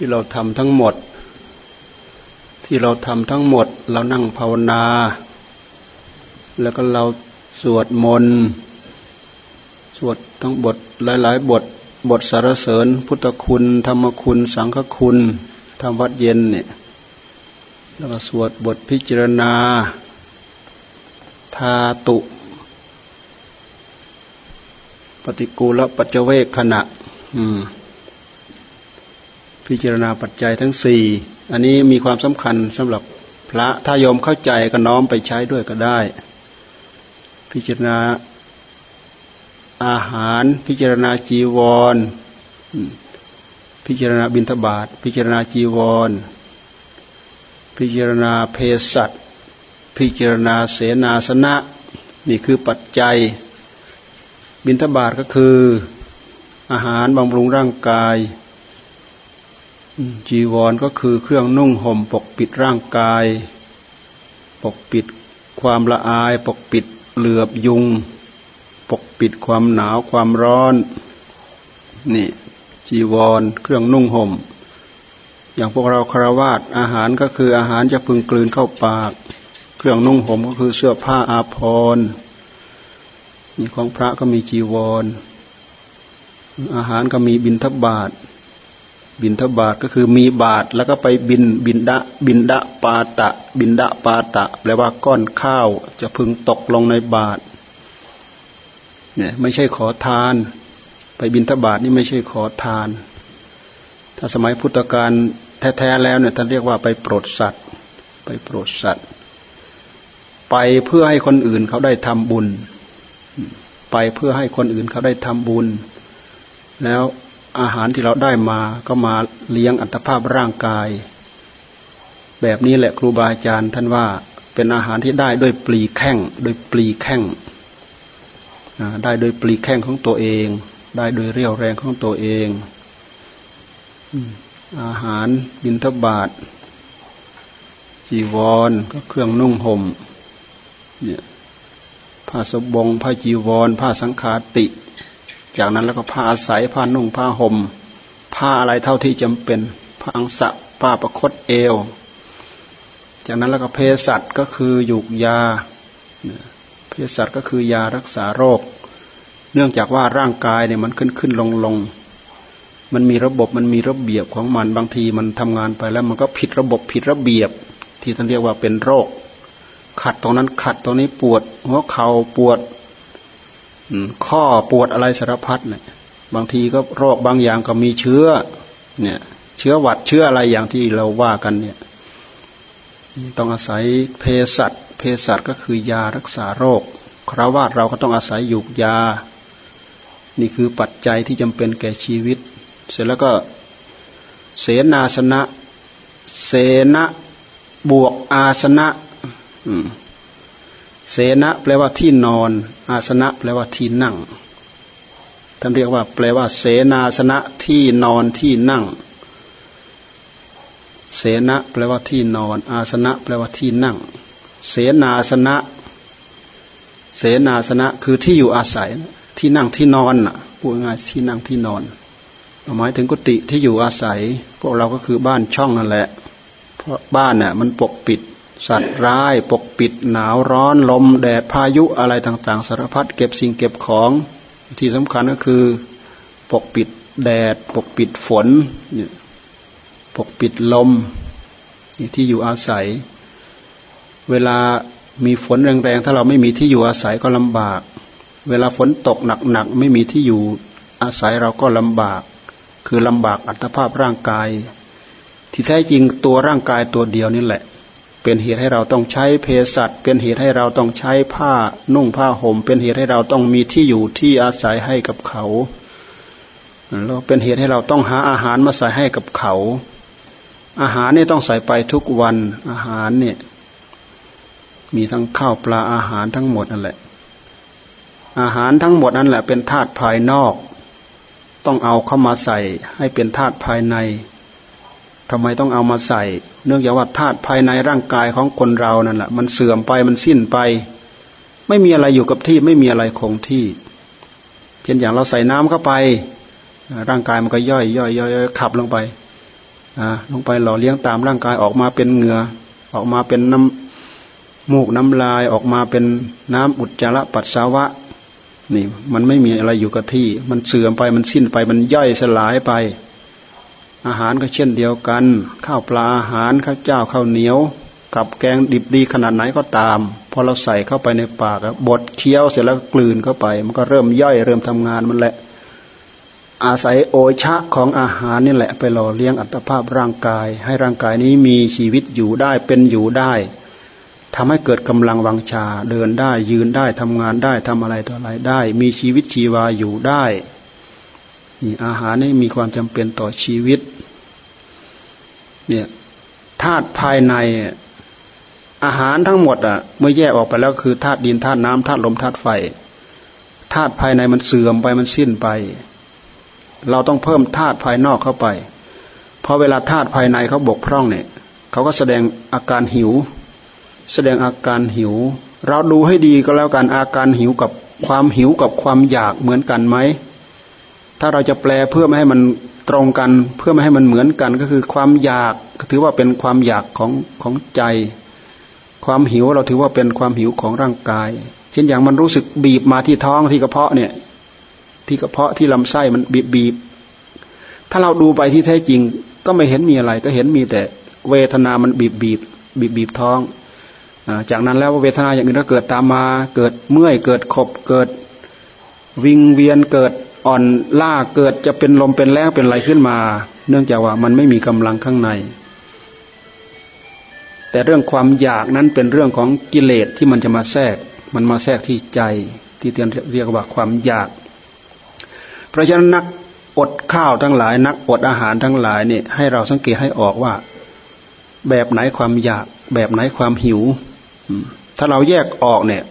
ที่เราทำทั้งหมด ที่เราทำทั้งหมด เรานั่งภาวนา แล้วก็เราสวดมนต์สวดทั้งบทหลาย ๆ บทบทสารเสริญ พุทธคุณ ธรรมคุณ สังฆคุณทำวัดเย็นเนี่ยแล้วก็สวดบทพิจารณาทาตุ ปฏิกูลปัจเวกขณะ พิจารณาปัจจัยทั้งสี่อันนี้มีความสำคัญสำหรับพระถ้าโยมเข้าใจก็น้อมไปใช้ด้วยก็ได้ พิจารณาอาหาร พิจารณาจีวร พิจารณาบิณฑบาตพิจารณาจีวร พิจารณาเพศัตพิจารณาเสนาสนะ นี่คือปัจจัย บิณฑบาตก็คืออาหารบำรุงร่างกาย จีวรก็คือเครื่องนุ่งห่มปกปิดร่างกาย ปกปิดความละอาย ปกปิดเหลือบยุง ปกปิดความหนาวความร้อน นี่ จีวรเครื่องนุ่งห่ม อย่างพวกเราคารวาสอาหารก็คืออาหารจะพึงกลืนเข้าปาก เครื่องนุ่งห่มก็คือเสื้อผ้าอาภรณ์นี่ของพระก็มีจีวรอาหารก็มีบินทบาท บินทบาทก็คือมีบาทแล้วก็ไปบินบินดะบินดะปาตะ บินดะปาตะ แปลว่าก้อนข้าวจะพึงตกลงในบาทเนี่ยไม่ใช่ขอทาน ไปบินทบาทนี่ไม่ใช่ขอทาน ถ้าสมัยพุทธกาลแท้ๆแล้วเนี่ยท่านเรียกว่าไปโปรดสัตว์ ไปโปรดสัตว์ ไปเพื่อให้คนอื่นเขาได้ทำบุญ ไปเพื่อให้คนอื่นเขาได้ทำบุญ แล้ว อาหารที่เราได้มาก็มาเลี้ยงอัตภาพร่างกาย แบบนี้แหละครูบาอาจารย์ท่านว่าเป็นอาหารที่ได้ด้วยปลีแข้งโดยปลีแข้งได้โดยปลีแข้งของตัวเอง ได้โดยเรี่ยวแรงของตัวเองอาหารบินทบาทจีวรก็เครื่องนุ่งห่มเนี่ยผ้าสบงผ้าจีวร ผ้าสังขาติ จากนั้นแล้วก็ผ้าอาศัยผ้านุ่งผ้าห่มผ้าอะไรเท่าที่จำเป็นผ้าอังสะผ้าประคตเอว จากนั้นแล้วก็เพศัตก็คือหยุกยาเพศัตก็คือยารักษาโรค เนื่องจากว่าร่างกายเนี่ยมันขึ้นขึ้นลงลงมันมีระบบมันมีระเบียบของมันบางทีมันทำงานไปแล้วมันก็ผิดระบบผิดระเบียบ ที่ท่านเรียกว่าเป็นโรค ขัดตรงนั้นขัดตรงนี้ปวดหัวเข่าปวด ข้อปวดอะไรสารพัดเนี่ย บางทีก็โรคบางอย่างก็มีเชื้อ เนี่ย เชื้อหวัดเชื้ออะไรอย่างที่เราว่ากันเนี่ย ต้องอาศัยเภสัชเภสัชก็คือยารักษาโรคคราวาสเราก็ต้องอาศัยยุกยา นี่คือปัจจัยที่จำเป็นแก่ชีวิต เสร็จแล้วก็เสนาสนะ เสนะบวกอาสนะ เสนะแปลว่าที่นอน อาสนะแปลว่าที่นั่ง ท่านเรียกว่า แปลว่า เสนาสนะที่นอนที่นั่ง เสนะแปลว่าที่นอน อาสนะแปลว่าที่นั่ง เสนาสนะ เสนาสนะคือที่อยู่อาศัย ที่นั่งที่นอนพูดง่ายที่นั่งที่นอนหมายถึงกุฏิที่อยู่อาศัย พวกเราก็คือบ้านช่องนั่นแหละ เพราะบ้านเนี่ยมันปกปิด สัตว์ร้ายปกปิดหนาวร้อนลมแดดพายุอะไรต่างๆ สารพัดเก็บสิ่งเก็บของที่สำคัญก็คือปกปิดแดด ปกปิดฝนปกปิดลมที่อยู่อาศัย เวลามีฝนแรงๆถ้าเราไม่มีที่อยู่อาศัยก็ลำบาก เวลาฝนตกหนักๆไม่มีที่อยู่อาศัยเราก็ลำบาก คือลำบากอัตภาพร่างกาย ที่แท้จริงตัวร่างกายตัวเดียวนี่แหละ เป็นเหตุให้เราต้องใช้เภสัชเป็นเหตุให้เราต้องใช้ผ้านุ่งผ้าห่ม เป็นเหตุให้เราต้องมีที่อยู่ที่อาศัยให้กับเขาแล้วเป็นเหตุให้เราต้องหาอาหารมาใส่ให้กับเขา อาหารนี่ต้องใส่ไปทุกวันอาหารเนี่ย มีทั้งข้าวปลาอาหารทั้งหมดนั่นแหละ อาหารทั้งหมดนั่นแหละเป็นธาตุภายนอก ต้องเอาเข้ามาใส่ให้เป็นธาตุภายใน ทำไมต้องเอามาใส่ เนื่องจากว่าธาตุภายในร่างกายของคนเรานั่นแหละมันเสื่อมไปมันสิ้นไป ไม่มีอะไรอยู่กับที่ไม่มีอะไรคงที่ เช่นอย่างเราใส่น้ำเข้าไป ร่างกายมันก็ย่อยย่อยย่อยขับลงไปอ่าลงไปหล่อเลี้ยงตามร่างกายออกมาเป็นเหงื่อออกมาเป็นน้ำมูกน้ำลายออกมาเป็นน้ำอุจจาระปัสสาวะนี่มันไม่มีอะไรอยู่กับที่ มันเสื่อมไปมันสิ้นไปมันย่อยสลายไป อาหารก็เช่นเดียวกัน ข้าวปลาอาหารข้าวเจ้าข้าวเหนียว กับแกงดิบดีขนาดไหนก็ตาม พอเราใส่เข้าไปในปากบดเคี้ยวเสร็จแล้วกลืนเข้าไป มันก็เริ่มย่อยเริ่มทำงานมันแหละ อาศัยโอชะของอาหารนี่แหละ ไปหล่อเลี้ยงอัตภาพร่างกาย ให้ร่างกายนี้มีชีวิตอยู่ได้เป็นอยู่ได้ทำให้เกิดกำลังวังชาเดินได้ยืนได้ทำงานได้ทำอะไรต่ออะไรได้ มีชีวิตชีวาอยู่ได้ นี่อาหารนี่มีความจำเป็นต่อชีวิต เนี่ยธาตุภายในอาหารทั้งหมดอะ เมื่อแยกออกไปแล้วคือธาตุดินธาตุน้ำธาตุลมธาตุไฟธาตุภายในมันเสื่อมไปมันสิ้นไป เราต้องเพิ่มธาตุภายนอกเข้าไป เพราะเวลาธาตุภายในเขาบกพร่องเนี่ยเขาก็แสดงอาการหิว แสดงอาการหิว เราดูให้ดีก็แล้วกันอาการหิวกับความหิวกับความอยากเหมือนกันไหม ถ้าเราจะแปลเพื่อไม่ให้มันตรงกัน เพื่อไม่ให้มันเหมือนกันก็คือความอยากถือว่าเป็นความอยากของของใจ ความหิวเราถือว่าเป็นความหิวของร่างกาย เช่นอย่างมันรู้สึกบีบมาที่ท้องที่กระเพาะเนี่ย ที่กระเพาะที่ลำไส้มันบีบบีบถ้าเราดูไปที่แท้จริง ก็ไม่เห็นมีอะไร ก็เห็นมีแต่เวทนามันบีบบีบบีบบีบท้องจากนั้นแล้วเวทนาอย่างอื่นก็เกิดตามมา เกิดเมื่อยเกิดขบเกิด วิงเวียนเกิด อ่อนล่าเกิดจะเป็นลมเป็นแรงเป็นอะไรขึ้นมา เนื่องจากว่ามันไม่มีกำลังข้างใน แต่เรื่องความอยากนั้นเป็นเรื่องของกิเลสที่มันจะมาแทรก มันมาแทรกที่ใจที่เรียกว่าความอยาก เพราะฉะนั้นนักอดข้าวทั้งหลาย นักอดอาหารทั้งหลายเนี่ยให้เราสังเกตให้ออกว่า แบบไหนความอยาก แบบไหนความหิว ถ้าเราแยกออกเนี่ย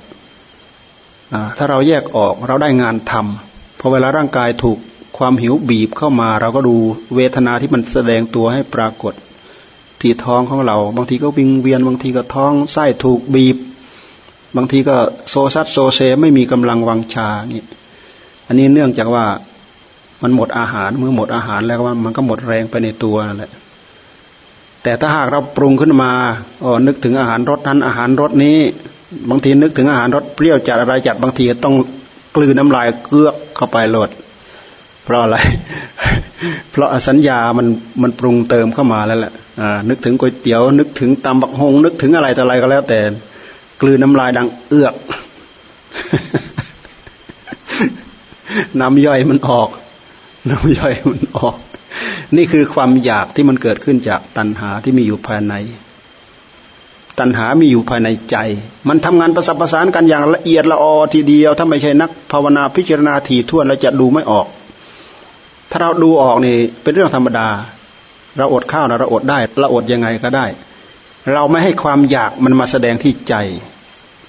ถ้าเราแยกออกเราได้งานทำ พอเวลาร่างกายถูกความหิวบีบเข้ามา เราก็ดูเวทนาที่มันแสดงตัวให้ปรากฏ ที่ท้องของเรา บางทีก็วิงเวียนบางทีก็ท้องไส้ถูกบีบ บางทีก็โซซัดโซเซไม่มีกำลังวังชานี่อันนี้เนื่องจากว่ามันหมดอาหารเมื่อหมดอาหารแล้วว่ามันก็หมดแรงไปในตัวนั่นแหละแต่ถ้าหากเราปรุงขึ้นมาอ๋อนึกถึงอาหารรสนั้นอาหารรสนี้ บางทีนึกถึงอาหารรสเปรี้ยวจัดอะไรจัดบางทีต้อง กลืนน้ำลายเกือกเข้าไปโหลด เพราะอะไร เพราะสัญญามันมันปรุงเติมเข้ามาแล้วแหละนึกถึงก๋วยเตี๋ยว นึกถึงตำบักฮงนึกถึงอะไรต่ออะไรก็แล้วแต่ กลืนน้ำลายดังเอือก น้ำย่อยมันออก น้ำย่อยมันออก นี่คือความอยากที่มันเกิดขึ้นจากตัณหาที่มีอยู่ภายใน ตัณหามีอยู่ภายในใจ มันทำงานประสานประสานกันอย่างละเอียดละออทีเดียว ถ้าไม่ใช่นักภาวนาพิจารณาถี่ถ้วนเราจะดูไม่ออก ถ้าเราดูออกนี่เป็นเรื่องธรรมดา เราอดข้าวนะเราอดได้เราอดยังไงก็ได้ เราไม่ให้ความอยากมันมาแสดงที่ใจ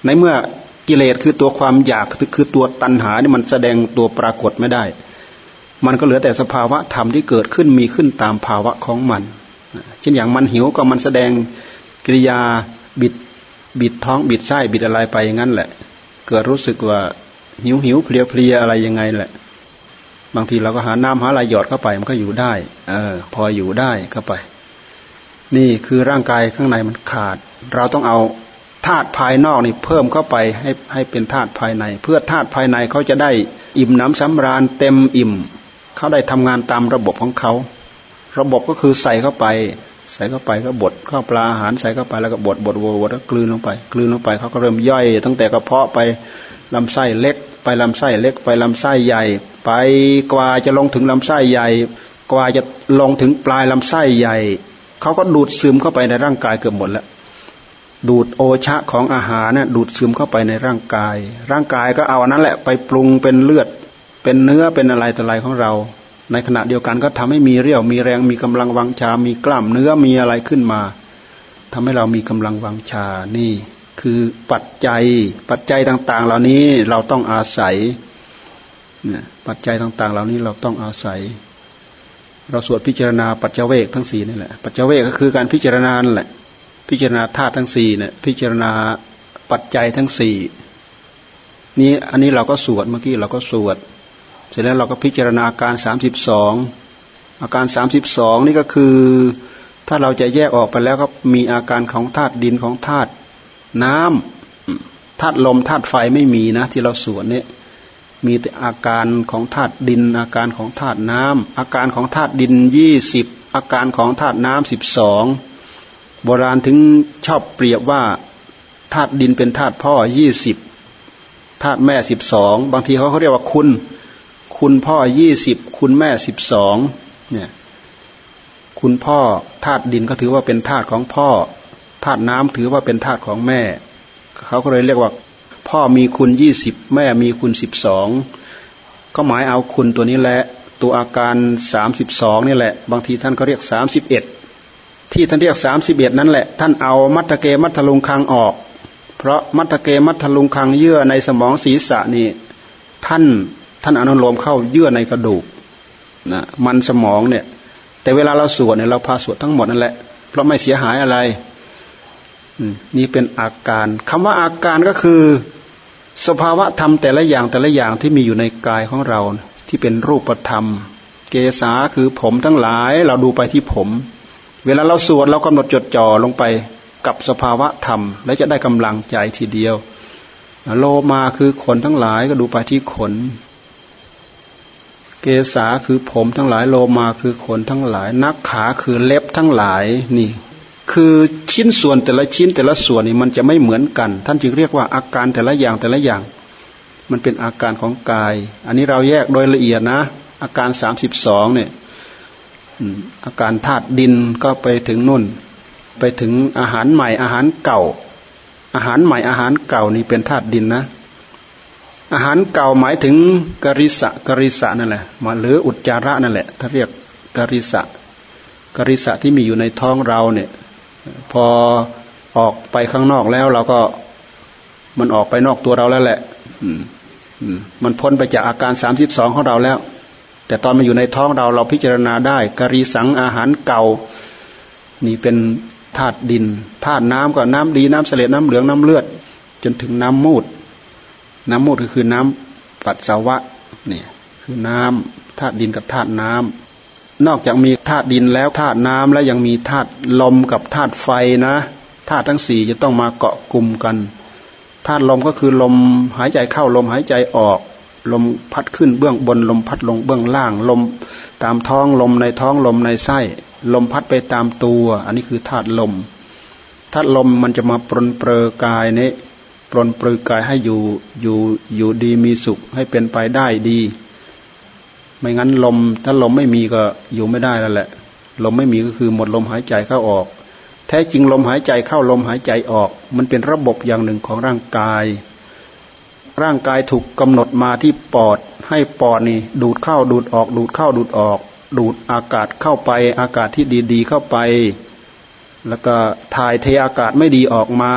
ในเมื่อกิเลสคือตัวความอยากคือตัวตัณหานี่มันแสดงตัวปรากฏไม่ได้ มันก็เหลือแต่สภาวะธรรมที่เกิดขึ้นมีขึ้นตามภาวะของมัน เช่นอย่างมันหิวก็มันแสดงกิริยา บิดบิดท้องบิดไส้บิดอะไรไปอย่างนั้นแหละ เกิดรู้สึกว่าหิวหิวเพลียเพลียอะไรยังไงแหละ บางทีเราก็หาน้ำหาอะไรหยอดเข้าไปมันก็อยู่ได้ เออ พออยู่ได้เข้าไป นี่คือร่างกายข้างในมันขาด เราต้องเอาธาตุภายนอกนี่เพิ่มเข้าไปให้ให้เป็นธาตุภายใน เพื่อธาตุภายในเขาจะได้อิ่มน้ำสำราญเต็มอิ่ม เขาได้ทำงานตามระบบของเขา ระบบก็คือใส่เข้าไป ใส่เข้าไปก็บดข้าวปลาอาหารใส่เข้าไปแล้วก็บดบดบดบดแล้วกลืนลงไป กลืนลงไปเขาก็เริ่มย่อย ตั้งแต่กระเพาะไปลำไส้เล็ก ไปลำไส้เล็ก ไปลำไส้ใหญ่ ไปกว่าจะลงถึงลำไส้ใหญ่ กว่าจะลงถึงปลายลำไส้ใหญ่เขาก็ดูดซึมเข้าไปในร่างกายเกือบหมดแล้วดูดโอชะของอาหารเนี่ยดูดซึมเข้าไปในร่างกาย ร่างกายก็เอาอันนั้นแหละไปปรุงเป็นเลือด เป็นเนื้อเป็นอะไรต่ออะไรของเรา ในขณะเดียวกันก็ทำให้มีเรี่ยวมีแรงมีกำลังวังชา มีกล้ามเนื้อมีอะไรขึ้นมาทำให้เรามีกำลังวังชานี่ คือปัจจัยปัจจัยต่าง ๆ เหล่านี้เราต้องอาศัยเนี่ยปัจจัยต่าง ๆ เหล่านี้เราต้องอาศัย เราสวดพิจารณาปัจเจเวกทั้งสี่นี่แหละปัจเจเวกก็คือการพิจารณาแหละ พิจารณาธาตุทั้งสี่เนี่ยพิจารณาปัจจัยทั้งสี่นี้อันนี้เราก็สวดเมื่อกี้เราก็สวด เสร็จแล้วเราก็พิจารณาอาการสามสิบสองอาการสามสิบสองนี่ก็คือ ถ้าเราจะแยกออกไปแล้วก็มีอาการของธาตุดินของธาตุน้ำธาตุลมธาตุไฟไม่มีนะ ที่เราสวดเนี่ยมีแต่อาการของธาตุดิน อาการของธาตุน้ำอาการของธาตุดินยี่สิบอาการของธาตุน้ำสิบสองโบราณถึงชอบเปรียบว่าธาตุดินเป็นธาตุพ่อยี่สิบธาตุแม่สิบสองบางทีเขาเขาเรียกว่าคุณ คุณพ่อยี่สิบคุณแม่สิบสองเนี่ยคุณพ่อธาตุดินก็ถือว่าเป็นธาตุของพ่อธาตุน้ำถือว่าเป็นธาตุของแม่ เขาก็เลยเรียกว่า พ่อมีคุณยี่สิบแม่มีคุณสิบสองก็หมายเอาคุณตัวนี้แหละ ตัวอาการสามสิบสองนี่แหละ บางทีท่านก็เรียกสามสิบเอ็ดที่ท่านเรียกสามสิบเอ็ดนั่นแหละ ท่านเอามัตเกมัทลุงคังออก เพราะมัตเกมัทลุงคังเยื่อในสมองศีรษะนี่ท่าน ท่านอนุโลมเข้าเยื่อในกระดูกนะมันสมองเนี่ย แต่เวลาเราสวดเนี่ยเราพาสวดทั้งหมดนั่นแหละ เพราะไม่เสียหายอะไรนี่เป็นอาการคำว่าอาการก็คือ สภาวะธรรมแต่ละอย่างแต่ละอย่างที่มีอยู่ในกายของเรา ที่เป็นรูปธรรม เกษาคือผมทั้งหลาย เราดูไปที่ผม เวลาเราสวดเรากำหนดจดจ่อลงไปกับสภาวะธรรม และจะได้กำลังใจทีเดียว โลมาคือขนทั้งหลายก็ดูไปที่ขน เกษาคือผมทั้งหลายโลมาคือขนทั้งหลาย นักขาคือเล็บทั้งหลายนี่ คือชิ้นส่วนแต่ละชิ้นแต่ละส่วนนี่มันจะไม่เหมือนกัน ท่านจึงเรียกว่าอาการแต่ละอย่างแต่ละอย่าง มันเป็นอาการของกาย อันนี้เราแยกโดยละเอียดนะ อาการสามสิบสองเนี่ยอาการธาตุดินก็ไปถึงนุ่น ไปถึงอาหารใหม่อาหารเก่า อาหารใหม่อาหารเก่านี่เป็นธาตุดินนะ อาหารเก่าหมายถึงกริสะกริสะนั่นแหละมาหรืออุจจาระนั่นแหละ ถ้าเรียกกริสะกริสะที่มีอยู่ในท้องเราเนี่ย พอออกไปข้างนอกแล้วเราก็มันออกไปนอกตัวเราแล้วแหละมันพ้นไปจากอาการสามสิบสองของเราแล้ว แต่ตอนมาอยู่ในท้องเราเราพิจารณาได้กริสังอาหารเก่า นี่เป็นธาตุดินธาตุน้ำก็น้ำดีน้ำเสลดน้ำเหลืองน้ำเลือด จนถึงน้ำมูด น้ำมูดก็คือน้ำปัสสาวะเนี่ยคือน้ำธาตุดินกับธาตุน้ำนอกจากมีธาตุดินแล้วธาตุน้ำแล้วยังมีธาตุลมกับธาตุไฟนะธาตุทั้งสี่จะต้องมาเกาะกลุ่มกันธาตุลมก็คือลมหายใจเข้าลมหายใจออก ลมพัดขึ้นเบื้องบนลมพัดลงเบื้องล่าง ลมตามท้องลมในท้องลมในไส้ ลมพัดไปตามตัว อันนี้คือธาตุลมธาตุลมมันจะมาปรนเปรอกายนี้ ปรนปรือกายให้อยู่อยู่อยู่ดีมีสุขให้เป็นไปได้ดี ไม่งั้นลม ถ้าลมไม่มีก็อยู่ไม่ได้แล้วแหละ ลมไม่มีก็คือหมดลมหายใจเข้าออก แท้จริงลมหายใจเข้าลมหายใจออก มันเป็นระบบอย่างหนึ่งของร่างกาย ร่างกายถูกกำหนดมาที่ปอด ให้ปอดนี่ ดูดเข้าดูดออก ดูดเข้าดูดออก ดูดอากาศเข้าไป อากาศที่ดี ๆ เข้าไป แล้วก็ถ่ายเทอากาศไม่ดีออกมา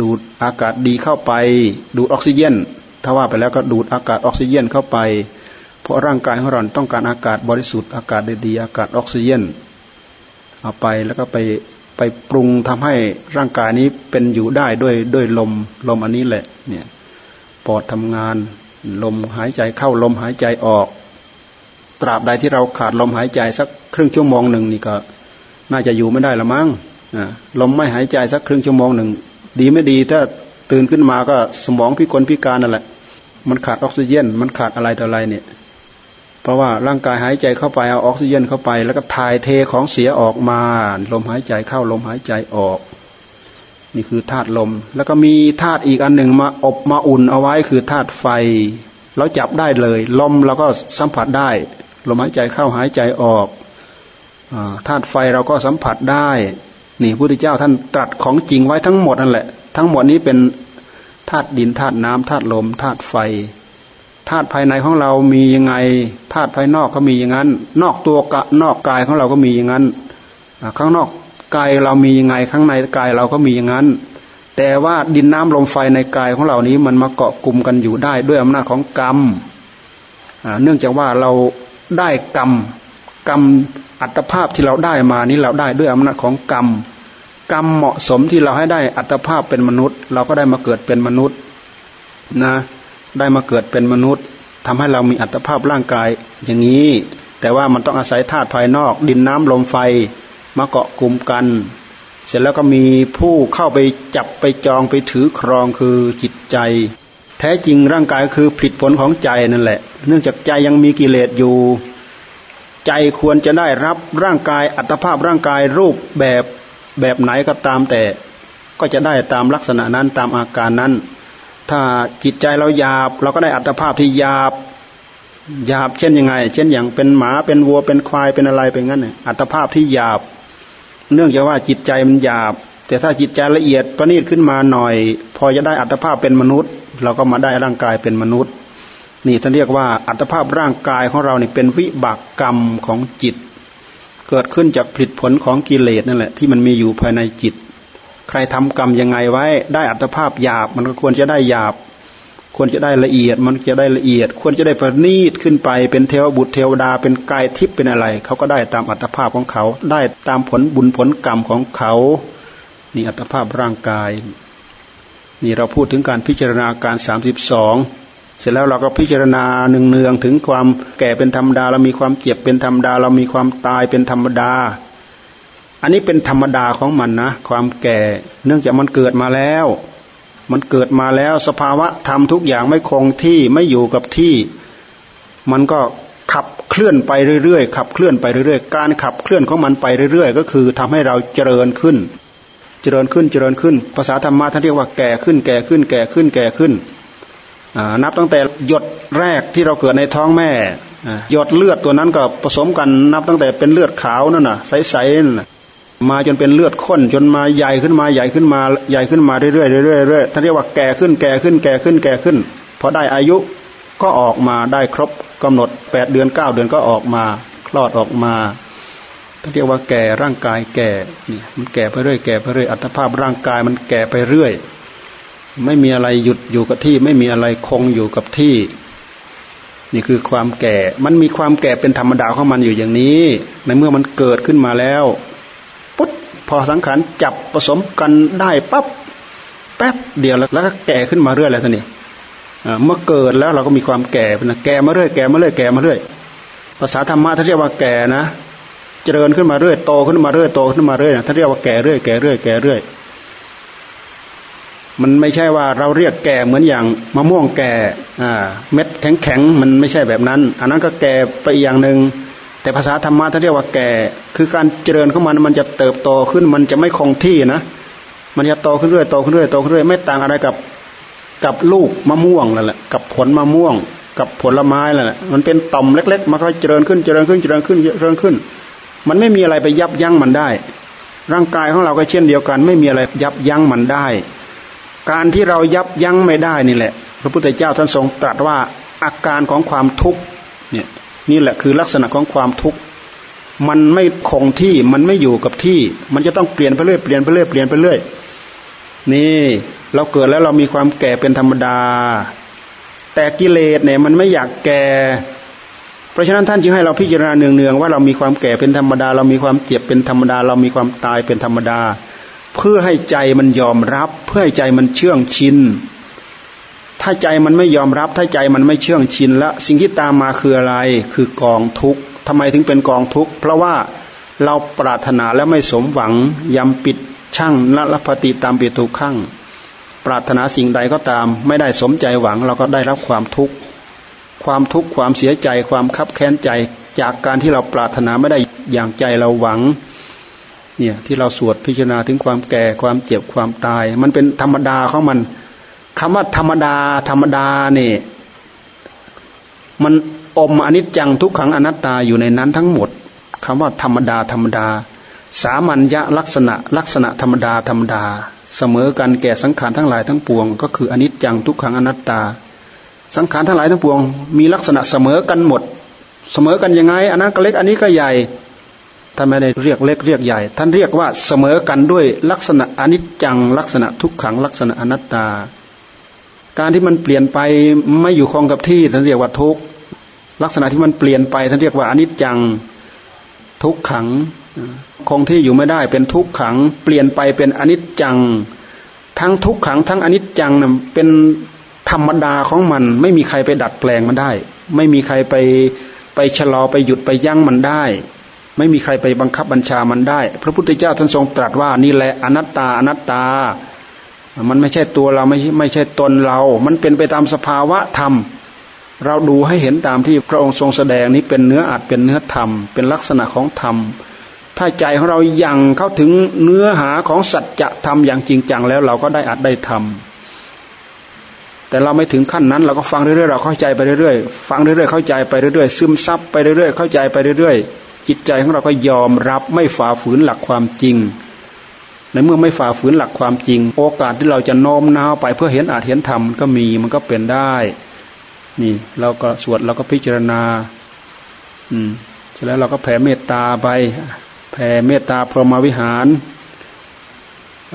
ดูดอากาศดีเข้าไป ดูดออกซิเจนถ้าว่าไปแล้วก็ดูดอากาศออกซิเจนเข้าไป เพราะร่างกายของเราต้องการอากาศบริสุทธิ์อากาศดีๆอากาศออกซิเจนเอาไปแล้วก็ไปไปปรุงทำให้ร่างกายนี้เป็นอยู่ได้ด้วยด้วยลมลมอันนี้แหละเนี่ยปอดทำงานลมหายใจเข้าลมหายใจออก ตราบใดที่เราขาดลมหายใจสักครึ่งชั่วโมงหนึ่งนี่ก็ น่าจะอยู่ไม่ได้ละมั้ง ลมไม่หายใจสักครึ่งชั่วโมงหนึ่ง ดีไม่ดีถ้าตื่นขึ้นมาก็สมองพิกลพิการนั่นแหละ มันขาดออกซิเจน มันขาดอะไรต่ออะไรเนี่ย เพราะว่าร่างกายหายใจเข้าไปเอาออกซิเจนเข้าไป แล้วก็ถ่ายเทของเสียออกมา ลมหายใจเข้าลมหายใจออก นี่คือธาตุลม แล้วก็มีธาตุอีกอันหนึ่งมาอบมาอุ่นเอาไว้คือธาตุไฟเราจับได้เลย ลมเราก็สัมผัสได้ ลมหายใจเข้าหายใจออกธาตุไฟเราก็สัมผัสได้ นี่พระพุทธเจ้าท่านตรัสของจริงไว้ทั้งหมดนั่นแหละ ทั้งหมดนี้เป็นธาตุดินธาตุน้ำธาตุลมธาตุไฟธาตุภายในของเรามียังไงธาตุภายนอกก็มีอย่างนั้น นอกตัวกะนอกกายของเราก็มีอย่างนั้นข้างนอกกายเรามียังไงข้างในกายเราก็มีอย่างนั้น แต่ว่าดินน้ำลมไฟในกายของเรานี้มันมาเกาะกลุ่มกันอยู่ได้ด้วยอำนาจของกรรมเนื่องจากว่าเราได้กรรมกรรม อัตภาพที่เราได้มานี้เราได้ด้วยอำนาจของกรรม กรรมเหมาะสมที่เราให้ได้อัตภาพเป็นมนุษย์ เราก็ได้มาเกิดเป็นมนุษย์นะ ได้มาเกิดเป็นมนุษย์ทำให้เรามีอัตภาพร่างกายอย่างนี้ แต่ว่ามันต้องอาศัยธาตุภายนอก ดินน้ำลมไฟมาเกาะกลุ่มกัน เสร็จแล้วก็มีผู้เข้าไปจับไปจองไปถือครองคือจิตใจ แท้จริงร่างกายคือผลผลของใจนั่นแหละ เนื่องจากใจยังมีกิเลสอยู่ ใจควรจะได้รับร่างกายอัตภาพร่างกายรูปแบบแบบไหนก็ตามแต่ ก็จะได้ตามลักษณะนั้นตามอาการนั้น ถ้าจิตใจเราหยาบ เราก็ได้อัตภาพที่หยาบหยาบเช่นยังไง เช่นอย่างเป็นหมาเป็นวัวเป็นควายเป็นอะไรเป็นงั้นเนี่ยอัตภาพที่หยาบ เนื่องจากว่าจิตใจมันหยาบ แต่ถ้าจิตใจละเอียดประณีตขึ้นมาหน่อย พอจะได้อัตภาพเป็นมนุษย์ เราก็มาได้ร่างกายเป็นมนุษย์ นี่ท่านเรียกว่าอัตภาพร่างกายของเราเนี่เป็นวิบากกรรมของจิต เกิดขึ้นจากผลผลของกิเลสนั่นแหละที่มันมีอยู่ภายในจิต ใครทำกรรมยังไงไว้ ได้อัตภาพหยาบ มันก็ควรจะได้หยาบ ควรจะได้ละเอียด มันจะได้ละเอียด ควรจะได้ประณีตขึ้นไป เป็นเทวบุตรเทวดา เป็นกายทิพย์เป็นอะไร เขาก็ได้ตามอัตภาพของเขา ได้ตามผลบุญผลกรรมของเขา นี่อัตภาพร่างกาย นี่เราพูดถึงการพิจารณาการสามสิบสอง เสร็จแล้วเราก็พิจารณาเนืองๆถึงความแก่เป็นธรรมดา เรามีความเจ็บเป็นธรรมดา เรามีความตายเป็นธรรมดา อันนี้เป็นธรรมดาของมันนะ ความแก่เนื่องจากมันเกิดมาแล้ว มันเกิดมาแล้วสภาวะธรรมทุกอย่างไม่คงที่ไม่อยู่กับที่ มันก็ขับเคลื่อนไปเรื่อยๆขับเคลื่อนไปเรื่อยๆการขับเคลื่อนของมันไปเรื่อยๆ ก็คือทำให้เราเจริญขึ้น เจริญขึ้นเจริญขึ้น ภาษาธรรมะท่านเรียกว่าแก่ขึ้นแก่ขึ้นแก่ขึ้นแก่ขึ้นน นับตั้งแต่หยดแรกที่เราเกิดในท้องแม่หยดเลือดตัวนั้นก็ผสมกันนับตั้งแต่เป็นเลือดขาวนั่นน่ะใสๆมาจนเป็นเลือดข้นจนมาใหญ่ขึ้นมาใหญ่ขึ้นมาใหญ่ขึ้นมาเรื่อยๆเรื่อยๆเรื่อยๆท่านเรียกว่าแก่ขึ้นแก่ขึ้นแก่ขึ้นแก่ขึ้นพอได้อายุก็ออกมาได้ครบกำหนดแปดเดือนเก้าเดือนก็ออกมาคลอดออกมาท่านเรียกว่าแก่ร่างกายแก่นี่มันแก่ไปเรื่อยแก่ไปเรื่อยอัตภาพร่างกายมันแก่ไปเรื่อย ไม่มีอะไรหยุดอยู่กับที่ ไม่มีอะไรคงอยู่กับที่ นี่คือความแก่ มันมีความแก่เป็นธรรมดาของมันอยู่อย่างนี้ ในเมื่อมันเกิดขึ้นมาแล้วปุ๊บพอสังขารจับผสมกันได้ปั๊บแป๊บเดียวแล้วก็แก่ขึ้นมาเรื่อยแล้วท่านนี่เมื่อเกิดแล้วเราก็มีความแก่นะแก่มาเรื่อยแก่มาเรื่อยแก่มาเรื่อยภาษาธรรมะท่านเรียกว่าแก่นะ เจริญขึ้นมาเรื่อยโตขึ้นมาเรื่อยโตขึ้นมาเรื่อยท่านเรียกว่าแก่เรื่อยแก่เรื่อยแก่เรื่อย มันไม่ใช่ว่าเราเรียกแก่เหมือนอย่างมะม่วงแก่อ่าเม็ดแข็งแข็งมันไม่ใช่แบบนั้น อันนั้นก็แก่ไปอีกอย่างหนึ่งแต่ภาษาธรรมะท่านเรียกว่าแก่ คือการเจริญของมันมันจะเติบโตขึ้นมันจะไม่คงที่นะ มันจะโตขึ้นเรื่อยโตขึ้นเรื่อยโตขึ้นเรื่อยไม่ต่างอะไรกับกับลูกมะม่วงนั่นแหละกับผลมะม่วง กับผลไม้นั่นแหละมันเป็นต่อมเล็ก ๆ มันก็เจริญขึ้นเจริญขึ้นเจริญขึ้นเจริญขึ้น มันไม่มีอะไรไปยับยั้งมันได้ ร่างกายของเราก็เช่นเดียวกัน ไม่มีอะไรยับยั้งมันได้ การที่เรายับยั้งไม่ได้นี่แหละ พระพุทธเจ้าท่านทรงตรัสว่าอาการของความทุกข์เนี่ยนี่แหละคือลักษณะของความทุกข์มันไม่คงที่มันไม่อยู่กับที่ มันจะต้องเปลี่ยนไปเรื่อยเปลี่ยนไปเรื่อยเปลี่ยนไปเรื่อยนี่เราเกิดแล้วเรามีความแก่เป็นธรรมดา แต่กิเลสเนี่ยมันไม่อยากแก่ เพราะฉะนั้นท่านจึงให้เราพิจารณาเนืองๆว่าเรามีความแก่เป็นธรรมดา เรามีความเจ็บเป็นธรรมดา เรามีความตายเป็นธรรมดา เพื่อให้ใจมันยอมรับ เพื่อให้ใจมันเชื่องชินถ้าใจมันไม่ยอมรับ ถ้าใจมันไม่เชื่องชินแล้วสิ่งที่ตามมาคืออะไรคือกองทุกข์ทำไมถึงเป็นกองทุกข์เพราะว่าเราปรารถนาแล้วไม่สมหวังยำปิดช่างนละพติตามปิตุข้งปรารถนาสิ่งใดก็ตาม ไม่ได้สมใจหวังเราก็ได้รับความทุกข์ความทุกข์ความเสียใจความคับแค้นใจ จากการที่เราปรารถนาไม่ได้อย่างใจเราหวัง เนี่ยที่เราสวดพิจารณาถึงความแก่ความเจ็บความตาย มันเป็นธรรมดาของมันคำว่าธรรมดา ธรรมดาเนี่ยมันอมอนิจจังทุกขังอนัตตาอยู่ในนั้นทั้งหมดคำว่าธรรมดาธรรมดา สามัญญลักษณะ ลักษณะธรรมดาธรรมดา เสมอกันแก่สังขารทั้งหลายทั้งปวง ก็คืออนิจจังทุกขังอนัตตา สังขารทั้งหลายทั้งปวง มีลักษณะเสมอกันหมด เสมอกันยังไง อันนั้นก็เล็กอันนี้ก็ใหญ่ ท่านไม่ได้เรียกเล็กเรียกใหญ่ ท่านเรียกว่าเสมอกันด้วยลักษณะอนิจจัง ลักษณะทุกขัง ลักษณะอนัตตา การที่มันเปลี่ยนไปไม่อยู่คงกับที่ท่านเรียกว่าทุกลักษณะที่มันเปลี่ยนไปท่านเรียกว่าอนิจจังทุกขัง คงที่อยู่ไม่ได้เป็นทุกขัง เปลี่ยนไปเป็นอนิจจัง ทั้งทุกขัง ทั้งอนิจจังเป็นธรรมดาของมัน ไม่มีใครไปดัดแปลงมันได้ ไม่มีใครไปไปชะลอไปหยุดไปยั้งมันได้ ไม่มีใครไปบังคับบัญชามันได้ พระพุทธเจ้าท่านทรงตรัสว่านี่แหละอนัตตาอนัตตา มันไม่ใช่ตัวเราไม่ไม่ใช่ตนเรา มันเป็นไปตามสภาวะธรรม เราดูให้เห็นตามที่พระองค์ทรงแสดงนี้เป็นเนื้ออัดเป็นเนื้อธรรม เป็นลักษณะของธรรม ถ้าใจของเรายังเข้าถึงเนื้อหาของสัจธรรมอย่างจริงจังแล้วเราก็ได้อัดได้ทำแต่เราไม่ถึงขั้นนั้น เราก็ฟังเรื่อยๆเราเข้าใจไปเรื่อยๆฟังเรื่อยๆเข้าใจไปเรื่อยๆซึมซับไปเรื่อยๆเข้าใจไปเรื่อยๆ จิตใจของเราก็ยอมรับไม่ฝ่าฝืนหลักความจริง ในเมื่อไม่ฝ่าฝืนหลักความจริง โอกาสที่เราจะโน้มน้าวไปเพื่อเห็นอาจเห็นธรรมมันก็มีมันก็เป็นได้นี่เราก็สวดเราก็พิจารณา อืมเสร็จแล้วเราก็แผ่เมตตาไป แผ่เมตตาพรหมวิหาร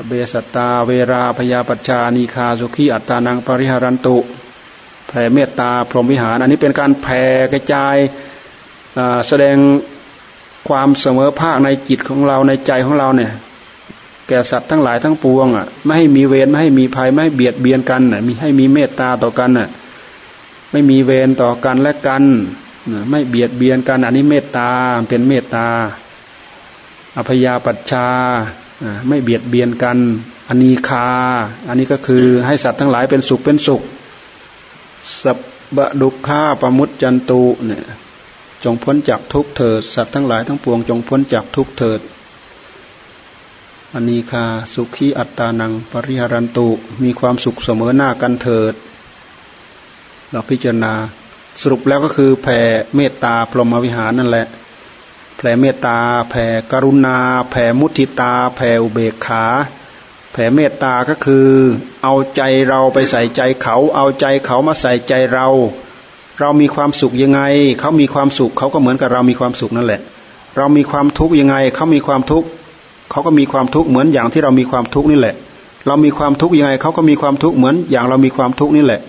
เบสตาเวราพยาปัจจานีคาสุขีอัตตานังปริหารันตุแผ่เมตตาพรหมวิหาร อันนี้เป็นการแผ่กระจายแสดง ความเสมอภาคในจิตของเราในใจของเราเนี่ย แก่สัตว์ทั้งหลายทั้งปวงอะ ไม่ให้มีเวรไม่ให้มีภัยไม่ให้เบียดเบียนกันน่ะมีให้มีเมตตาต่อกันน่ะ ไม่มีเวรต่อกันและกันไม่เบียดเบียนกันอันนี้เมตตาเป็นเมตตาอภยาปัชชาไม่เบียดเบียนกันอันนีคา อันนี้ก็คือให้สัตว์ทั้งหลายเป็นสุขเป็นสุขสับบดุขาปมุตจันตุเนี่ย จงพ้นจากทุกเถิด สัตว์ทั้งหลายทั้งปวงจงพ้นจากทุกเถิดอันนีคาสุขีอัตตานัง ปริหารันตุ มีความสุขเสมอหน้ากันเถิด เราพิจารณาสรุปแล้วก็คือแผ่เมตตาพรหมวิหารนั่นแหละ แผ่เมตตา แผ่กรุณา แผ่มุทิตา แผ่อุเบกขา แผ่เมตตาก็คือ เอาใจเราไปใส่ใจเขา เอาใจเขามาใส่ใจเรา เรามีความสุขยังไง เขามีความสุข เขาก็เหมือนกับเรามีความสุขนั่นแหละ เรามีความทุกข์ยังไง เขามีความทุกข์เขาก็มีความทุกข์เหมือนอย่างที่เรามีความทุกข์นี่แหละ เรามีความทุกข์ยังไง เขาก็มีความทุกข์เหมือนอย่างเรามีความทุกข์นี่แหละ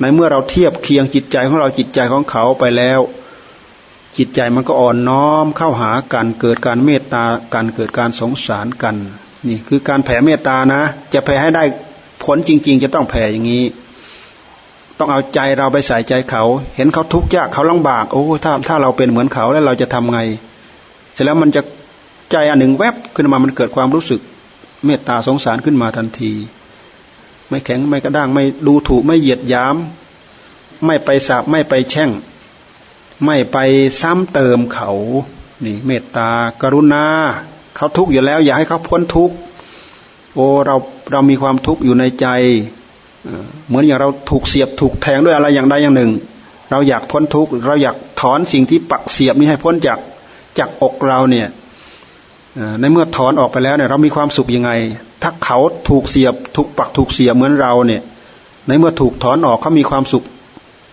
ในเมื่อเราเทียบเคียงจิตใจของเราจิตใจของเขาไปแล้ว จิตใจมันก็อ่อนน้อมเข้าหากันเกิดการเมตตากันเกิดการสงสารกันนี่คือการแผ่เมตตานะ จะแผ่ให้ได้ผลจริง ๆ จะต้องแผ่อย่างนี้ ต้องเอาใจเราไปใส่ใจเขา เห็นเขาทุกข์ยากเขาลำบากโอ้ถ้าถ้าเราเป็นเหมือนเขาแล้วเราจะทำไง เสร็จแล้วมันจะใจอันหนึ่งแวบขึ้นมามันเกิดความรู้สึก เมตตาสงสารขึ้นมาทันที ไม่แข็งไม่กระด้างไม่ดูถูกไม่เหยียดยาม ไม่ไปสาบไม่ไปแช่ง ไม่ไปซ้ำเติมเขานี่เมตตากรุณาเขาทุกข์อยู่แล้ว อย่าให้เขาพ้นทุกข์โอ้เราเรามีความทุกข์อยู่ในใจ เหมือนอย่างเราถูกเสียบถูกแทงด้วยอะไรอย่างใดอย่างหนึ่ง เราอยากพ้นทุกข์เราอยากถอนสิ่งที่ปักเสียบนี้ให้พ้นจากจากอกเราเนี่ยในเมื่อถอนออกไปแล้วเนี่ยเรามีความสุขยังไง ถ้าเขาถูกเสียบถูกปักถูกเสียบเหมือนเราเนี่ย ในเมื่อถูกถอนออกเขามีความสุข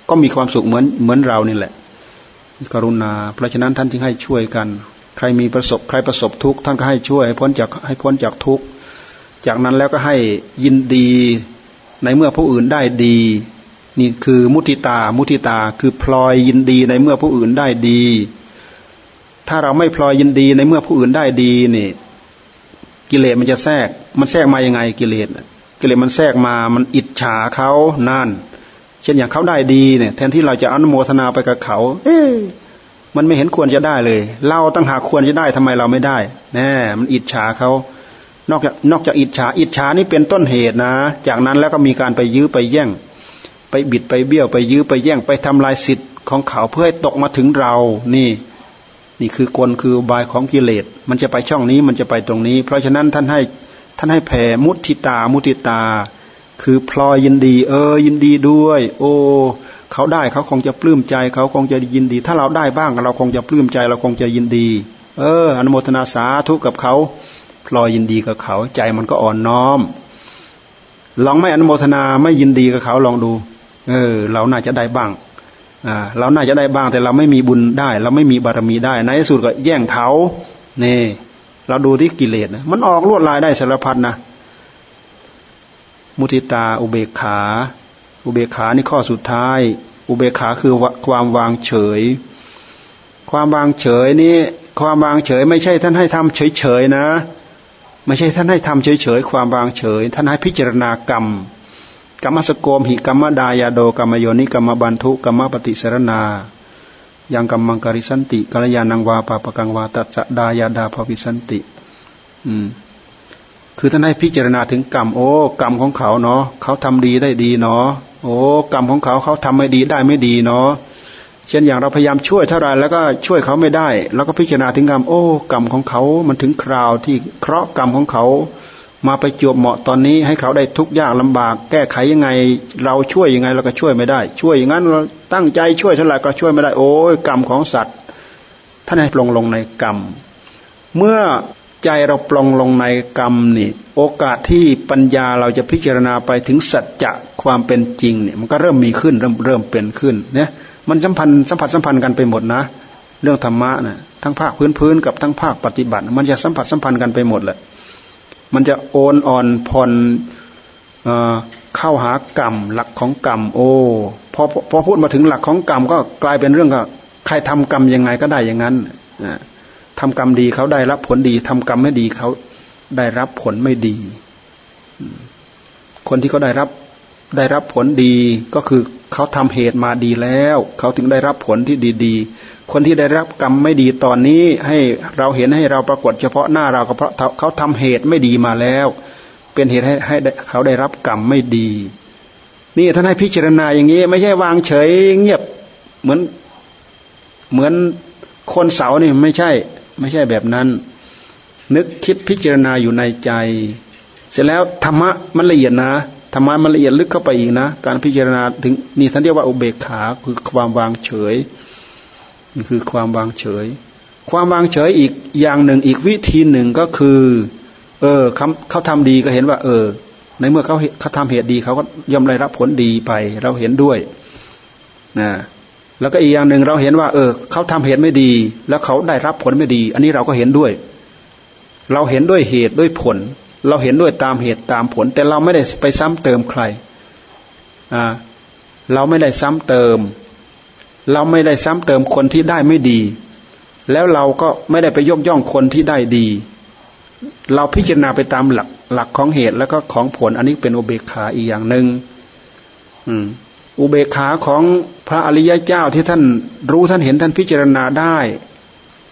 ก็มีความสุขเหมือนเหมือนเรานี่แหละ กรุณา เพราะฉะนั้นท่านจึงให้ช่วยกัน ใครมีประสบใครประสบทุกข์ท่านก็ให้ช่วยให้พ้นจากให้พ้นจากทุกข์จากนั้นแล้วก็ให้ยินดี ในเมื่อผู้อื่นได้ดี นี่คือมุติตา มุติตาคือพลอยยินดีในเมื่อผู้อื่นได้ดี ถ้าเราไม่พลอยยินดีในเมื่อผู้อื่นได้ดีนี่ กิเลสมันจะแทรก มันแทรกมายังไงกิเลสกิเลสมันแทรกมา มันอิจฉาเขานั่น เช่นอย่างเขาได้ดีเนี่ยแทนที่เราจะอนุโมทนาไปกับเขา เอ๊มันไม่เห็นควรจะได้เลย เราตั้งหากควรจะได้ทำไมเราไม่ได้ แน่ มันอิจฉาเขา นอกจากนอกจากอิจฉาอิจฉานี่เป็นต้นเหตุนะ จากนั้นแล้วก็มีการไปยื้อไปแย่ง ไปบิดไปเบี้ยวไปยื้อไปแย่งไปทำลายสิทธิ์ของเขาเพื่อให้ตกมาถึงเรานี่ นี่คือกลคือบายของกิเลส มันจะไปช่องนี้มันจะไปตรงนี้ เพราะฉะนั้นท่านให้ท่านให้แผ่มุติตามุติตา คือพลอยยินดี เออยินดีด้วย โอ้เขาได้เขาคงจะปลื้มใจเขาคงจะยินดี ถ้าเราได้บ้างเราคงจะปลื้มใจเราคงจะยินดี เออ อนุโมทนาสาธุกับเขา พลอยยินดีกับเขา ใจมันก็อ่อนน้อม ลองไม่อนุโมทนาไม่ยินดีกับเขาลองดู เออ เราน่าจะได้บ้างอ่าเราน่าจะได้บ้างแต่เราไม่มีบุญได้ เราไม่มีบารมีได้ในที่สุดก็แย่งเขาเนี่เราดูที่กิเลสนะมันออกลวดลายได้สารพัดนะมุทิตา อุเบกขา อุเบกขานี่ข้อสุดท้าย อุเบกขาคือความวางเฉย ความวางเฉยนี่ความวางเฉยไม่ใช่ท่านให้ทำเฉยๆนะ ไม่ใช่ท่านให้ทำเฉยๆความวางเฉย ท่านให้พิจารณากรรมกรรมสโกมหิกรรมดายาโดกรรมโยนิกรรมบันทุกรรมปฏิสรณายังกัมมังกริสันติกัลยาณังวาปาปกังวาตัสดายาดาภวิสันติ อืม คือท่านให้พิจารณาถึงกรรม โอ้ กรรมของเขาเนาะเขาทำดีได้ดีเนาะโอ้ กรรมของเขาเขาทำไม่ดีได้ไม่ดีเนาะ เช่นอย่างเราพยายามช่วยเท่าไรแล้วก็ช่วยเขาไม่ได้ แล้วก็พิจารณาถึงกรรมโอ้กรรมของเขามันถึงคราวที่เคราะห์กรรมของเขา มาไปจวบเหมาะตอนนี้ให้เขาได้ทุกข์ยากลำบาก แก้ไขยังไง เราช่วยยังไงเราก็ช่วยไม่ได้ ช่วยอย่างนั้นเราตั้งใจช่วยเท่าไรก็ช่วยไม่ได้โอ้ยกรรมของสัตว์ท่านให้ปลงลงในกรรม เมื่อใจเราปลงลงในกรรมนี่โอกาสที่ปัญญาเราจะพิจารณาไปถึงสัจจะความเป็นจริงเนี่ยมันก็เริ่มมีขึ้นเริ่มเริ่มเป็นขึ้นเนี่ย มันสัมพันธ์สัมผัสสัมพันธ์กันไปหมดนะ เรื่องธรรมะนะทั้งภาคพื้นพื้นกับทั้งภาคปฏิบัติ มันจะสัมผัสสัมพันธ์กันไปหมดแหละมันจะโอนอ่อนผ่อนเข้าหากรรมหลักของกรรม โอ้พอพอพูดมาถึงหลักของกรรมก็กลายเป็นเรื่องกับใครทำกรรมยังไงก็ได้อย่างนั้นทำกรรมดีเขาได้รับผลดีทำกรรมไม่ดีเขาได้รับผลไม่ดี คนที่เขาได้รับ ได้รับผลดีก็คือเขาทำเหตุมาดีแล้ว เขาถึงได้รับผลที่ดีๆ คนที่ได้รับกรรมไม่ดีตอนนี้ให้เราเห็นให้เราปรากฏเฉพาะหน้าเราก็เพราะเขาทำเหตุไม่ดีมาแล้ว เป็นเหตุให้ให้เขาได้รับกรรมไม่ดี นี่ท่านให้พิจารณาอย่างนี้ ไม่ใช่วางเฉยเงียบเหมือนเหมือนคนเสานี่ไม่ใช่ ไม่ใช่แบบนั้น นึกคิดพิจารณาอยู่ในใจ เสร็จแล้วธรรมะมันละเอียดนะ ธรรมะมันละเอียดลึกเข้าไปอีกนะ การพิจารณาถึงนี่ท่านเรียกว่าอุเบกขาคือความวางเฉยนี่คือความวางเฉย ความวางเฉยอีกอย่างหนึ่งอีกวิธีหนึ่งก็คือ เออเขาเขาทำดีก็เห็นว่า เออ ในเมื่อเขาเขาทำเหตุดีเขาก็ย่อมได้รับผลดีไป เราเห็นด้วยนะแล้วก็อีกอย่างหนึ่งเราเห็นว่า เออเขาทำเหตุไม่ดี แล้วเขาได้รับผลไม่ดี อันนี้เราก็เห็นด้วย เราเห็นด้วยเหตุด้วยผล เราเห็นด้วยตามเหตุตามผล แต่เราไม่ได้ไปซ้ำเติมใครอ่าเราไม่ได้ซ้ำเติม เราไม่ได้ซ้ำเติมคนที่ได้ไม่ดี แล้วเราก็ไม่ได้ไปยกย่องคนที่ได้ดี เราพิจารณาไปตามหลักหลักของเหตุแล้วก็ของผล อันนี้เป็นอุเบกขาอีกอย่างหนึ่งอุเบกขาของพระอริยเจ้าที่ท่านรู้ท่านเห็นท่านพิจารณาได้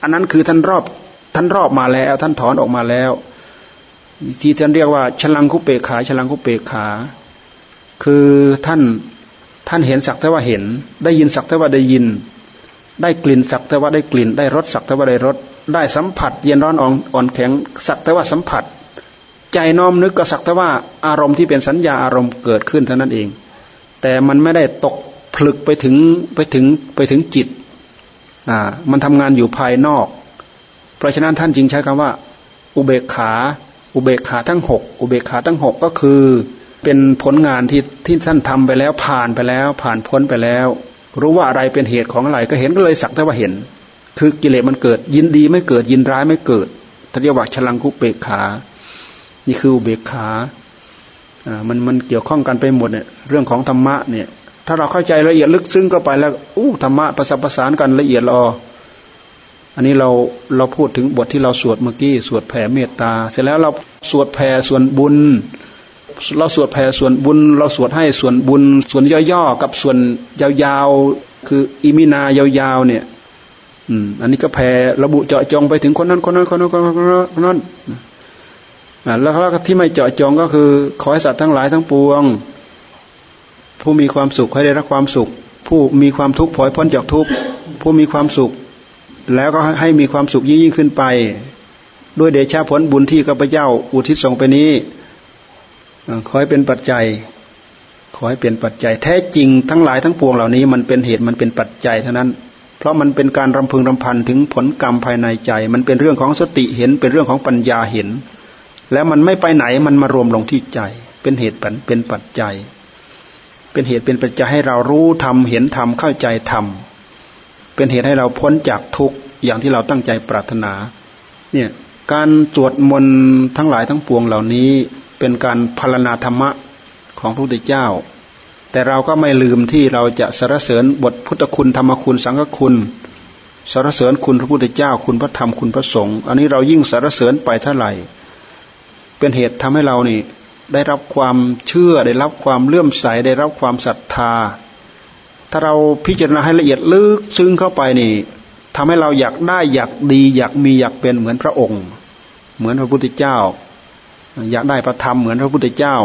อันนั้นคือท่านรอบท่านรอบมาแล้ว ท่านถอนออกมาแล้ว ที่ท่านเรียกว่าฉลังคุเปกขาฉลังคุเปกขา คือท่านท่านเห็นสักแต่ว่าเห็น ได้ยินสักแต่ว่าได้ยิน ได้กลิ่นสักแต่ว่าได้กลิ่น ได้รสสักแต่ว่าได้รสได้สัมผัส เย็นร้อนอ่อนแข็งสักแต่ว่าสัมผัส ใจน้อมนึกก็สักแต่ว่าอารมณ์ที่เป็นสัญญาอารมณ์เกิดขึ้นเท่านั้นเอง แต่มันไม่ได้ตกผลึกไปถึงไปถึงไปถึงจิตอ่ามันทำงานอยู่ภายนอก เพราะฉะนั้นท่านจึงใช้คำว่า อุเบกขา อุเบกขาทั้งหกอุเบกขาทั้งหกก็คือ เป็นผลงานที่ที่ท่านทำไปแล้วผ่านไปแล้ว ผ่านพ้นไปแล้ว รู้ว่าอะไรเป็นเหตุของอะไรก็เห็นก็เลยสักแต่ว่าเห็น คือกิเลสมันเกิด ยินดีไม่เกิดยินร้ายไม่เกิดท่านเรียกว่าฉลังคุเบกขา นี่คืออุเบกขาอ่ามันมันเกี่ยวข้องกันไปหมดเนี่ยเรื่องของธรรมะเนี่ยถ้าเราเข้าใจละเอียดลึกซึ้งก็ไปแล้วอู้ธรรมะประสานประสานกันละเอียดรอ อันนี้เราเราพูดถึงบทที่เราสวดเมื่อกี้สวดแผ่เมตตา เสร็จแล้วเราสวดแผ่ส่วนบุญ เราสวดแผ่ส่วนบุญ เราสวดให้ส่วนบุญ ส่วนย่อๆกับส่วนยาวๆคืออิมินายาวๆเนี่ยอืมอันนี้ก็แผ่ระบุเจาะจงไปถึงคนนั้นคนนั้นคนนั้นคนนั้นคนนั้นแล้วที่ไม่เจาะจงก็คือ ขอให้สัตว์ทั้งหลายทั้งปวง ผู้มีความสุขให้ได้รับความสุข ผู้มีความทุกข์ผลอยพ้นจากทุกข์ผู้มีความสุข แล้วก็ให้มีความสุขยิ่งขึ้นไป ด้วยเดชะผลบุญที่ข้าพเจ้า อุทิศส่งไปนี้ขอให้เป็นปัจจัย ขอให้เป็นปัจจัย แท้จริงทั้งหลายทั้งปวงเหล่านี้ มันเป็นเหตุมันเป็นปัจจัยเท่านั้น เพราะมันเป็นการรำพึงรำพันถึงผลกรรมภายในใจ มันเป็นเรื่องของสติเห็น เป็นเรื่องของปัญญาเห็น แล้วมันไม่ไปไหนมันมารวมลงที่ใจ เป็นเหตุเป็นปัจจัย เป็นเหตุเป็นปัจจัยให้เรารู้ทำเห็นทำเข้าใจทำ เป็นเหตุให้เราพ้นจากทุกข์อย่างที่เราตั้งใจปรารถนา เนี่ยการสวดมนต์ทั้งหลายทั้งปวงเหล่านี้เป็นการพารณาธรรมะของพระพุทธเจ้า แต่เราก็ไม่ลืมที่เราจะสรรเสริญบทพุทธคุณธรรมคุณสังฆคุณสรรเสริญคุณพระพุทธเจ้า คุณพระธรรมคุณพระสงฆ์อันนี้เรายิ่งสรรเสริญไปเท่าไหร่ เป็นเหตุทำให้เรานี่ได้รับความเชื่อได้รับความเลื่อมใสได้รับความศรัทธา ถ้าเราพิจารณาให้ละเอียดลึกซึ้งเข้าไปนี่ทำให้เราอยากได้อยากดี อยากมีอยากเป็นเหมือนพระองค์ เหมือนพระพุทธเจ้า อยากได้พระธรรมเหมือนพระพุทธเจ้า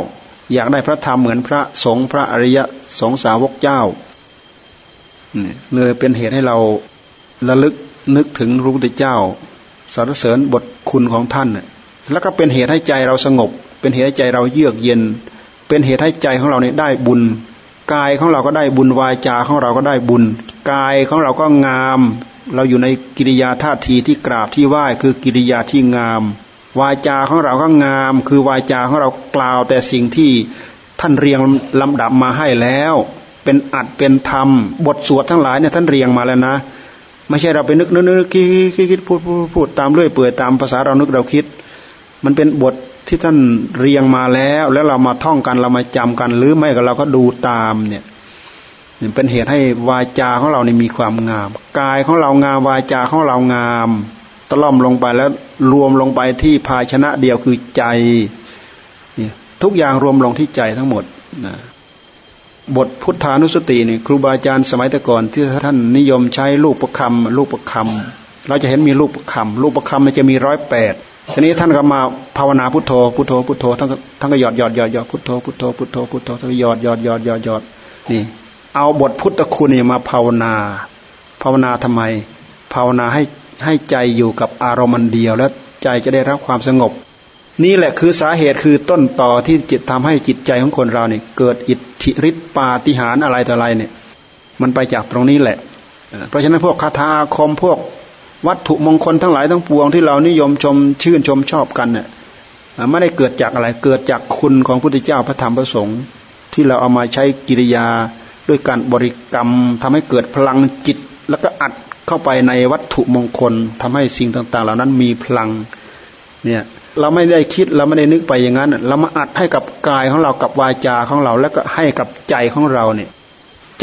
อยากได้พระธรรมเหมือนพระสงฆ์พระอริยสงสาวกเจ้าเลยเป็นเหตุให้เราระลึกนึกถึงพระพุทธเจ้าสรรเสริญบทคุณของท่านแล้วก็เป็นเหตุให้ใจเราสงบ เป็นเหตุให้ใจเราเยือกเย็น เป็นเหตุให้ใจของเราเนี่ยได้บุญ กายของเราก็ได้บุญวาจาของเราก็ได้บุญ กายของเราก็งาม เราอยู่ในกิริยาท่าทีที่กราบที่ไหว้คือกิริยาที่งาม วาจาของเราก็งาม คือวาจาของเรากล่าวแต่สิ่งที่ท่านเรียงลำดับมาให้แล้ว เป็นอัดเป็นธรรม บทสวดทั้งหลายเนี่ยท่านเรียงมาแล้วนะไม่ใช่เราไปนึกนึกนึกคิดคิดพูดพูดพูดตามเรื่อยเปื่อยตามภาษาเรานึกเราคิด มันเป็นบท ที่ท่านเรียงมาแล้ว แล้วเรามาท่องกันเรามาจำกัน หรือไม่ก็เราก็ดูตามเนี่ยเป็นเหตุให้วาจาของเราเนี่ยมีความงาม กายของเรางามวาจาของเรางามตล่อมลงไปแล้วรวมลงไปที่ภาชนะเดียวคือใจเนี่ยทุกอย่างรวมลงที่ใจทั้งหมดนะบทพุทธานุสติเนี่ยครูบาอาจารย์สมัยต่ก่อนที่ท่านนิยมใช้ลูกประคำลูกประคำเราจะเห็นมีลูกประคำลูกประคำมันจะมีร้อยแปด ทีนี้ท่านก็มาภาวนาพุทโธพุทโธพุทโธท่านท่านก็หยอดหยอดหยอดหยอดพุทโธพุทโธพุทโธพุทโธท่านก็หยอดหยอดหยอดหยอดหยอดนี่ เอาบทพุทธคุณนี่มาภาวนา ภาวนาทำไม ภาวนาให้ให้ใจอยู่กับอารมณ์เดียว แล้วใจจะได้รับความสงบ นี่แหละคือสาเหตุคือต้นต่อที่จิตทำให้จิตใจของคนเราเนี่ยเกิดอิทธิฤทธิปาฏิหาริย์อะไรต่ออะไรเนี่ย มันไปจากตรงนี้แหละ เพราะฉะนั้นพวกคาถาคมพวก วัตถุมงคลทั้งหลายทั้งปวงที่เรานิยมชมชื่นชมชอบกันเนี่ยไม่ได้เกิดจากอะไรเกิดจากคุณของพุทธเจ้าพระธรรมพระสงฆ์ที่เราเอามาใช้กิริยาด้วยการบริกรรมทำให้เกิดพลังจิต แล้วก็อัดเข้าไปในวัตถุมงคลทำให้สิ่งต่าง ๆ เหล่านั้นมีพลังเนี่ยเราไม่ได้คิดเราไม่ได้นึกไปอย่างนั้น เรามาอัดให้กับกายของเรากับวาจาของเรา แล้วก็ให้กับใจของเราเนี่ย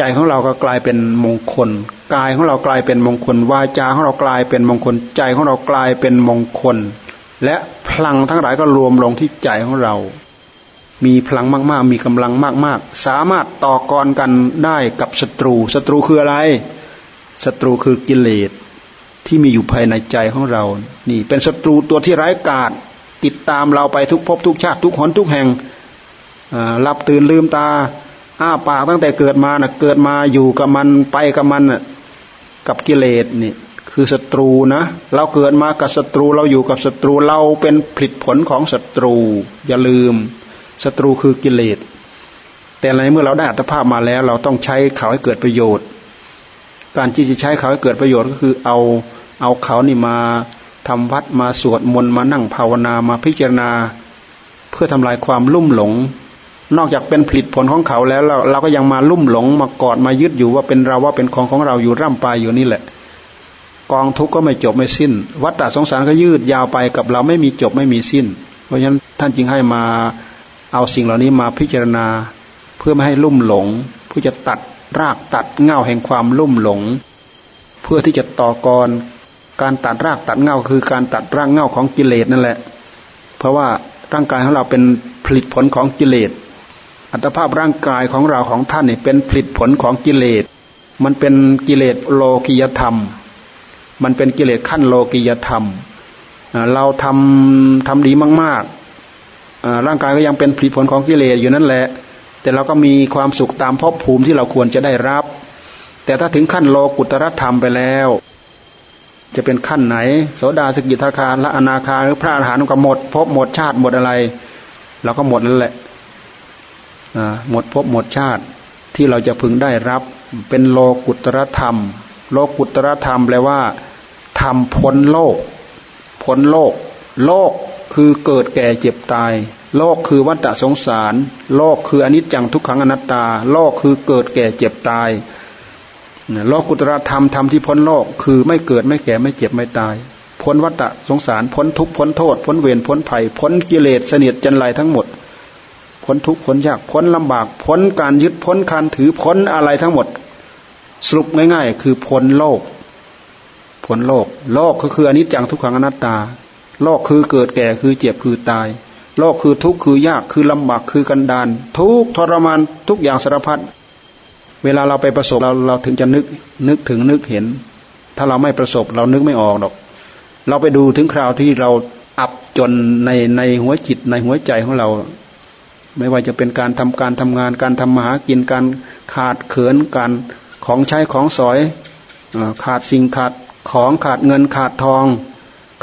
ใจของเราก็กลายเป็นมงคล กายของเรากลายเป็นมงคล วาจาของเรากลายเป็นมงคล ใจของเรากลายเป็นมงคล และพลังทั้งหลายก็รวมลงที่ใจของเรา มีพลังมากๆ มีกำลังมากๆ สามารถต่อกรกันได้กับศัตรู ศัตรูคืออะไร ศัตรูคือกิเลสที่มีอยู่ภายในใจของเรา นี่เป็นศัตรูตัวที่ร้ายกาจติดตามเราไปทุกภพทุกชาติทุกหนทุกแห่งหลับตื่นลืมตา อ้าปากตั้งแต่เกิดมานะเกิดมาอยู่กับมันไปกับมันนะกับกิเลสนี่คือศัตรูนะ เราเกิดมากับศัตรูเราอยู่กับศัตรูเราเป็นผลิตผลของศัตรู อย่าลืมศัตรูคือกิเลส แต่ในเมื่อเราได้อัตภาพมาแล้ว เราต้องใช้เขาให้เกิดประโยชน์ การที่จะใช้เขาให้เกิดประโยชน์ก็คือเอาเอาเขานี่มาทำวัดมาสวดมนต์มานั่งภาวนามาพิจารณา เพื่อทำลายความลุ่มหลง นอกจากเป็นผลิตผลของเขาแล้วเราเราก็ยังมาลุ่มหลงมากอดมายึดอยู่ว่าเป็นเราว่าเป็นของของเราอยู่ร่ำไปอยู่นี่แหละ กองทุกข์ก็ไม่จบไม่สิ้น วัฏฏะสงสารก็ยืดยาวไปกับเราไม่มีจบไม่มีสิ้น เพราะฉะนั้นท่านจึงให้มาเอาสิ่งเหล่านี้มาพิจารณาเพื่อไม่ให้ลุ่มหลงเพื่อจะตัดรากตัดเง่าแห่งความลุ่มหลง เพื่อที่จะต่อกร การตัดรากตัดเง่าคือการตัดรากเง่าของกิเลสนั่นแหละ เพราะว่าร่างกายของเราเป็นผลิตผลของกิเลส อัตภาพร่างกายของเราของท่านนี่เป็นผลิตผลของกิเลส มันเป็นกิเลสโลกิยธรรม มันเป็นกิเลสขั้นโลกิยธรรม เราทำทำดีมากๆ ร่างกายก็ยังเป็นผลิตผลของกิเลสอยู่นั่นแหละ แต่เราก็มีความสุขตามภพภูมิที่เราควรจะได้รับ แต่ถ้าถึงขั้นโลกุตรธรรมไปแล้ว จะเป็นขั้นไหน โสดาสกิทาคารละอนาคาหรือพระอรหันต์ก็หมดภพหมดชาติหมดอะไรเราก็หมดนั่นแหละ หมดภพหมดชาติที่เราจะพึงได้รับเป็นโลกุตรธรรม โลกุตรธรรมแปลว่าทำพ้นโลก พ้นโลก โลกคือเกิดแก่เจ็บตาย โลกคือวัฏสงสาร โลกคืออนิจจังทุกขังอนัตตา โลกคือเกิดแก่เจ็บตาย โลกุตรธรรมธรรมที่พ้นโลกคือไม่เกิดไม่แก่ไม่เจ็บไม่ตาย พ้นวัฏสงสาร พ้นทุกพ้นโทษ พ้นเวรพ้นภัย พ้นกิเลสเสนียดจันไรทั้งหมด พ้นทุกข์พ้นยากพ้นลำบากพ้นการยึดพ้นการถือพ้นอะไรทั้งหมด สรุปง่ายๆ คือพ้นโลกพ้นโลก โลกก็คืออนิจจังทุกขังอนัตตา โลกคือเกิดแก่คือเจ็บคือตาย โลกคือทุกข์คือยากคือลำบากคือกันดานทุกทรมานทุกอย่างสารพัดเวลาเราไปประสบเราเราถึงจะนึกนึกถึงนึกเห็น ถ้าเราไม่ประสบเรานึกไม่ออกหรอก เราไปดูถึงคราวที่เราอับจนในในหัวจิตในหัวใจของเรา ไม่ว่าจะเป็นการทำการทำงานการทำมาหากินการขาดเขินการของใช้ของสอยขาดสิ่งขาดของขาดเงินขาดทอง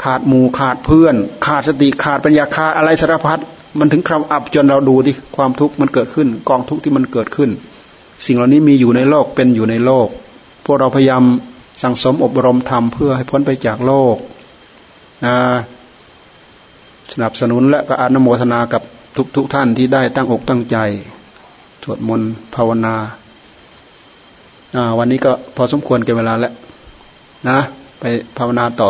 ขาดหมู่ขาดเพื่อน ขาดสติขาดปัญญาขาดอะไรสารพัดมันถึงคราอับจนเราดูที่ความทุกข์มันเกิดขึ้น กองทุกข์ที่มันเกิดขึ้น สิ่งเหล่านี้มีอยู่ในโลกเป็นอยู่ในโลก พวกเราพยายามสั่งสมอบรมธรรมเพื่อให้พ้นไปจากโลกนะสนับสนุนและก็อนุโมทนากับ ทุกทุกท่านที่ได้ตั้งอกตั้งใจ สวดมนต์ภาวนาวันนี้ก็พอสมควรกันเวลาแล้วนะ ไปภาวนาต่อ